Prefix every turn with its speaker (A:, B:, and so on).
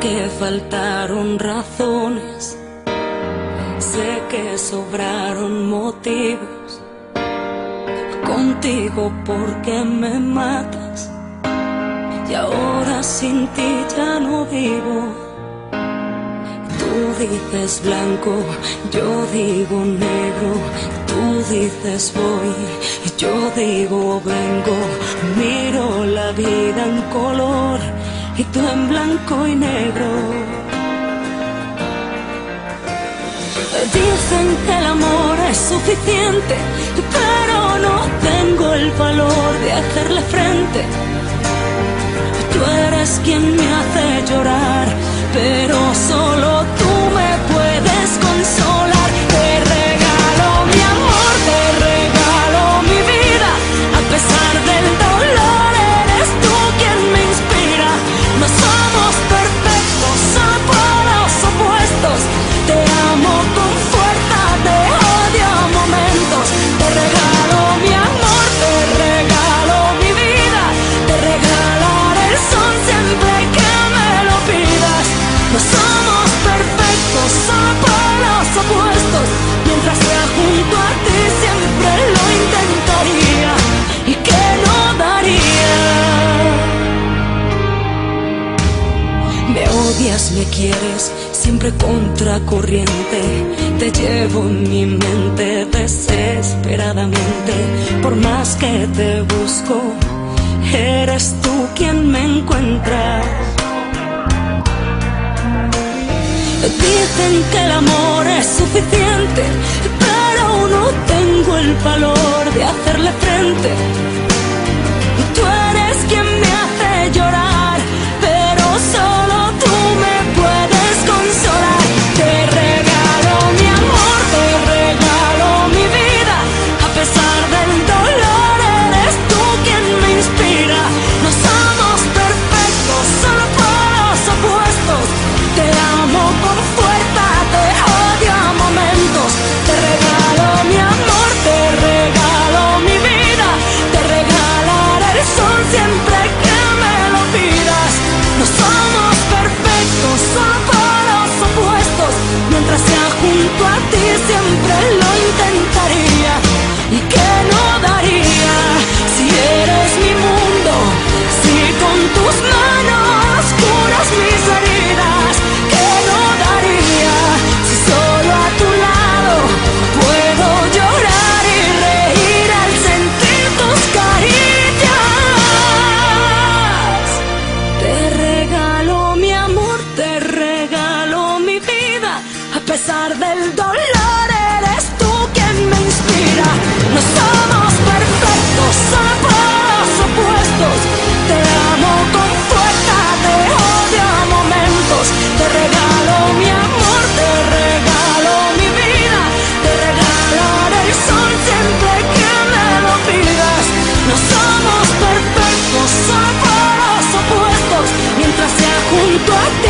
A: que faltaron razones, sé que sobraron motivos. Contigo porque me matas y ahora sin ti ya no vivo. Tú dices blanco, yo digo negro, tú dices voy, yo digo vengo, miro la vida en color y tú en blanco y negro. Dicen que el amor es suficiente, pero no tengo el valor de hacerle frente. Tú eres quien me hace llorar, odias, me quieres, siempre contracorriente. Te llevo en mi mente desesperadamente. Por más que te busco, eres tú quien me encuentras. Dicen que el amor es suficiente, pero no tengo el valor de hacerle frente. bought that.